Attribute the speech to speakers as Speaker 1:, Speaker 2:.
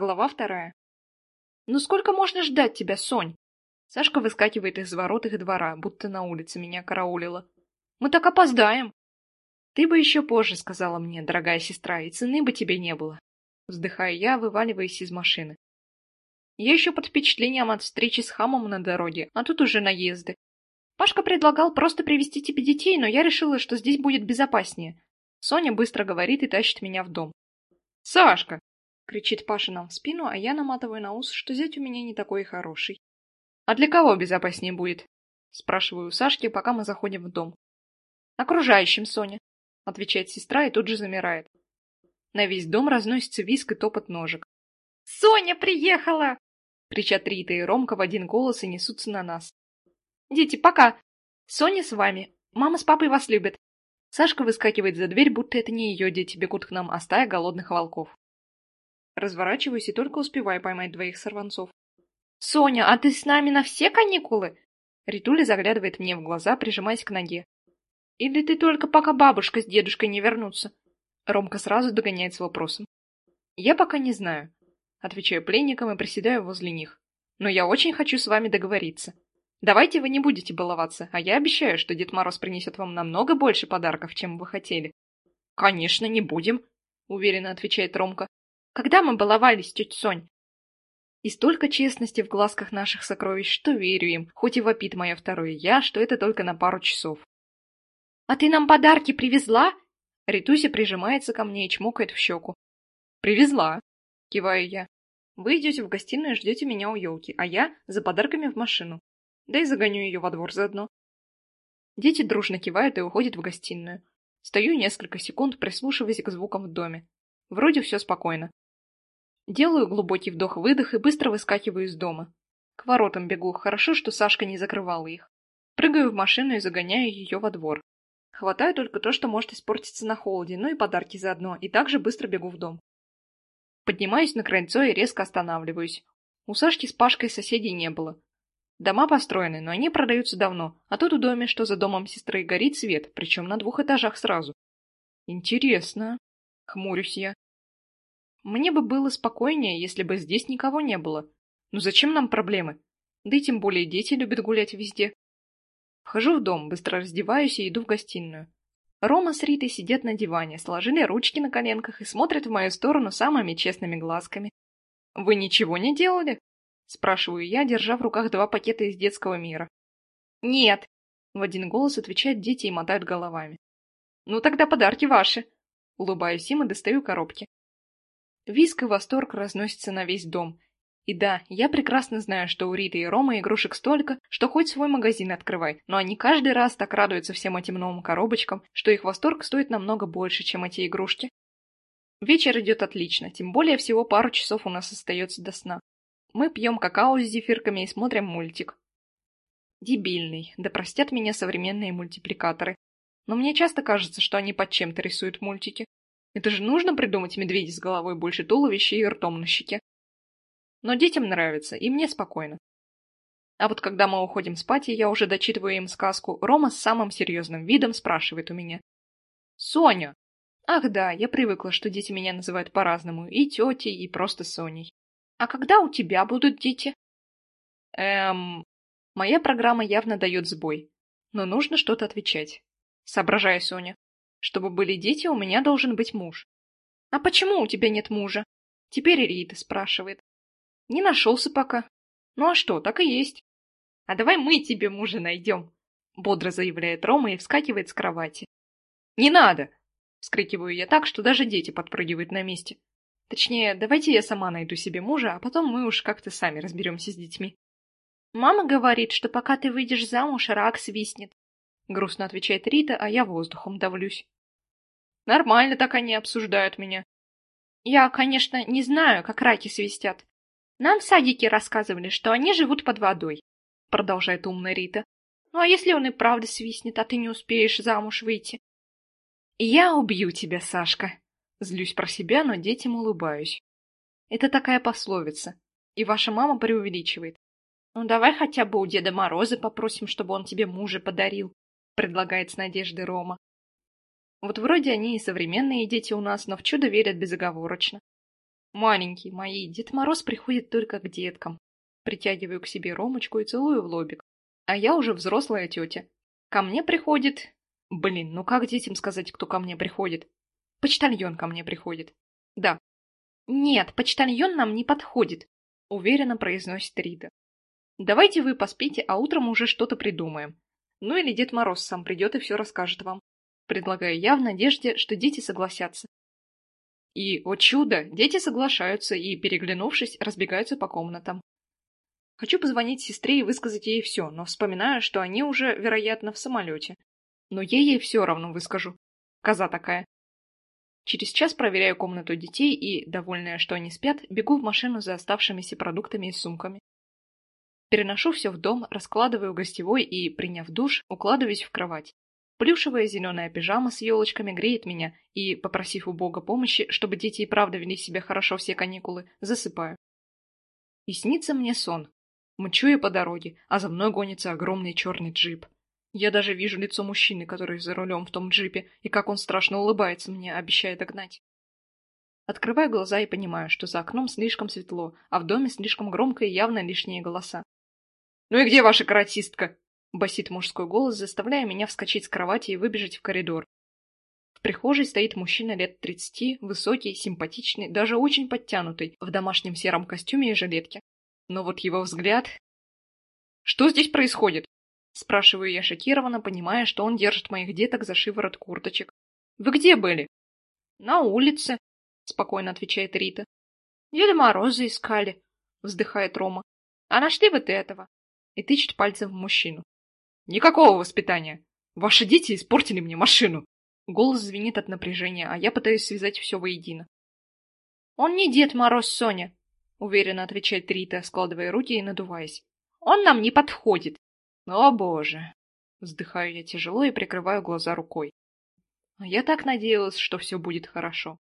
Speaker 1: Глава вторая. «Ну сколько можно ждать тебя, Сонь?» Сашка выскакивает из ворот их двора, будто на улице меня караулила. «Мы так опоздаем!» «Ты бы еще позже сказала мне, дорогая сестра, и цены бы тебе не было!» Вздыхаю я, вываливаясь из машины. Я еще под впечатлением от встречи с хамом на дороге, а тут уже наезды. Пашка предлагал просто привезти тебе детей, но я решила, что здесь будет безопаснее. Соня быстро говорит и тащит меня в дом. «Сашка!» — кричит Паша нам в спину, а я наматываю на ус, что зять у меня не такой хороший. «А для кого безопаснее будет?» — спрашиваю у Сашки, пока мы заходим в дом. «Окружающим, Соня», — отвечает сестра и тут же замирает. На весь дом разносится виск и топот ножек. «Соня приехала!» — кричат Рита и Ромка в один голос и несутся на нас. «Дети, пока! Соня с вами. Мама с папой вас любят. Сашка выскакивает за дверь, будто это не ее дети бегут к нам, а стая голодных волков. Разворачиваюсь и только успеваю поймать двоих сорванцов. «Соня, а ты с нами на все каникулы?» Ритуля заглядывает мне в глаза, прижимаясь к ноге. «Или ты только пока бабушка с дедушкой не вернутся?» Ромка сразу догоняет с вопросом. «Я пока не знаю», — отвечаю пленникам и приседаю возле них. «Но я очень хочу с вами договориться. Давайте вы не будете баловаться, а я обещаю, что Дед Мороз принесет вам намного больше подарков, чем вы хотели. Конечно, не будем, уверенно отвечает Ромка. Когда мы баловались, тетя Сонь? И столько честности в глазках наших сокровищ, что верю им, хоть и вопит мое второе я, что это только на пару часов. «А ты нам подарки привезла?» Ритуся прижимается ко мне и чмокает в щеку. «Привезла», — киваю я. «Вы идете в гостиную и ждете меня у елки, а я за подарками в машину да и загоню ее во двор заодно. Дети дружно кивают и уходят в гостиную. Стою несколько секунд, прислушиваясь к звукам в доме. Вроде все спокойно. Делаю глубокий вдох-выдох и быстро выскакиваю из дома. К воротам бегу, хорошо, что Сашка не закрывала их. Прыгаю в машину и загоняю ее во двор. Хватаю только то, что может испортиться на холоде, ну и подарки заодно, и также быстро бегу в дом. Поднимаюсь на крыльцо и резко останавливаюсь. У Сашки с Пашкой соседей не было. Дома построены, но они продаются давно, а тут в доме, что за домом сестры, горит свет, причем на двух этажах сразу. Интересно. Хмурюсь я. Мне бы было спокойнее, если бы здесь никого не было. Но зачем нам проблемы? Да и тем более дети любят гулять везде. Вхожу в дом, быстро раздеваюсь и иду в гостиную. Рома с Ритой сидят на диване, сложили ручки на коленках и смотрят в мою сторону самыми честными глазками. «Вы ничего не делали?» Спрашиваю я, держа в руках два пакета из детского мира. «Нет!» — в один голос отвечают дети и мотают головами. «Ну тогда подарки ваши!» Улыбаюсь им и достаю коробки. Виск и восторг разносятся на весь дом. И да, я прекрасно знаю, что у Риты и Ромы игрушек столько, что хоть свой магазин открывай, но они каждый раз так радуются всем этим новым коробочкам, что их восторг стоит намного больше, чем эти игрушки. Вечер идет отлично, тем более всего пару часов у нас остается до сна. Мы пьем какао с зефирками и смотрим мультик. Дебильный, да простят меня современные мультипликаторы. Но мне часто кажется, что они под чем-то рисуют мультики. Это же нужно придумать медведя с головой больше туловища и ртом на щеке. Но детям нравится, и мне спокойно. А вот когда мы уходим спать, и я уже дочитываю им сказку, Рома с самым серьезным видом спрашивает у меня. «Соня!» Ах да, я привыкла, что дети меня называют по-разному, и тетей, и просто Соней. А когда у тебя будут дети? Эм... Моя программа явно дает сбой. Но нужно что-то отвечать. Соображая, Соня. Чтобы были дети, у меня должен быть муж. А почему у тебя нет мужа? Теперь Рита спрашивает. Не нашелся пока. Ну а что, так и есть. А давай мы тебе мужа найдем. Бодро заявляет Рома и вскакивает с кровати. Не надо! Вскрикиваю я так, что даже дети подпрыгивают на месте. Точнее, давайте я сама найду себе мужа, а потом мы уж как-то сами разберемся с детьми. Мама говорит, что пока ты выйдешь замуж, рак свистнет. Грустно отвечает Рита, а я воздухом давлюсь. Нормально так они обсуждают меня. Я, конечно, не знаю, как раки свистят. Нам в садике рассказывали, что они живут под водой, продолжает умная Рита. Ну а если он и правда свистнет, а ты не успеешь замуж выйти? Я убью тебя, Сашка, Злюсь про себя, но детям улыбаюсь. Это такая пословица. И ваша мама преувеличивает. Ну давай хотя бы у Деда Мороза попросим, чтобы он тебе мужа подарил, предлагает с надеждой Рома. Вот вроде они и современные дети у нас, но в чудо верят безоговорочно. Маленькие мои, Дед Мороз приходит только к деткам. Притягиваю к себе Ромочку и целую в лобик. А я уже взрослая тетя. Ко мне приходит... Блин, ну как детям сказать, кто ко мне приходит? Почтальон ко мне приходит. Да. Нет, почтальон нам не подходит, уверенно произносит Рита. Давайте вы поспите, а утром уже что-то придумаем. Ну или Дед Мороз сам придет и все расскажет вам. Предлагаю я в надежде, что дети согласятся. И, о чудо, дети соглашаются и, переглянувшись, разбегаются по комнатам. Хочу позвонить сестре и высказать ей все, но вспоминаю, что они уже, вероятно, в самолете. Но я ей все равно выскажу. Коза такая. Через час проверяю комнату детей и, довольная, что они спят, бегу в машину за оставшимися продуктами и сумками. Переношу все в дом, раскладываю гостевой и, приняв душ, укладываюсь в кровать. Плюшевая зеленая пижама с елочками греет меня, и, попросив у Бога помощи, чтобы дети и правда вели себя хорошо все каникулы, засыпаю. И снится мне сон. Мчу я по дороге, а за мной гонится огромный черный джип. Я даже вижу лицо мужчины, который за рулем в том джипе, и как он страшно улыбается мне, обещая догнать. Открываю глаза и понимаю, что за окном слишком светло, а в доме слишком громко и явно лишние голоса. «Ну и где ваша каратистка?» — басит мужской голос, заставляя меня вскочить с кровати и выбежать в коридор. В прихожей стоит мужчина лет тридцати, высокий, симпатичный, даже очень подтянутый, в домашнем сером костюме и жилетке. Но вот его взгляд... «Что здесь происходит?» Спрашиваю я шокированно, понимая, что он держит моих деток за шиворот курточек. «Вы где были?» «На улице», — спокойно отвечает Рита. «Деда Мороза искали», — вздыхает Рома. «А нашли вот этого?» И тычет пальцем в мужчину. Никакого воспитания. Ваши дети испортили мне машину. Голос звенит от напряжения, а я пытаюсь связать все воедино. Он не Дед Мороз, Соня, уверенно отвечает Рита, складывая руки и надуваясь. Он нам не подходит. О боже. Вздыхаю я тяжело и прикрываю глаза рукой. А я так надеялась, что все будет хорошо.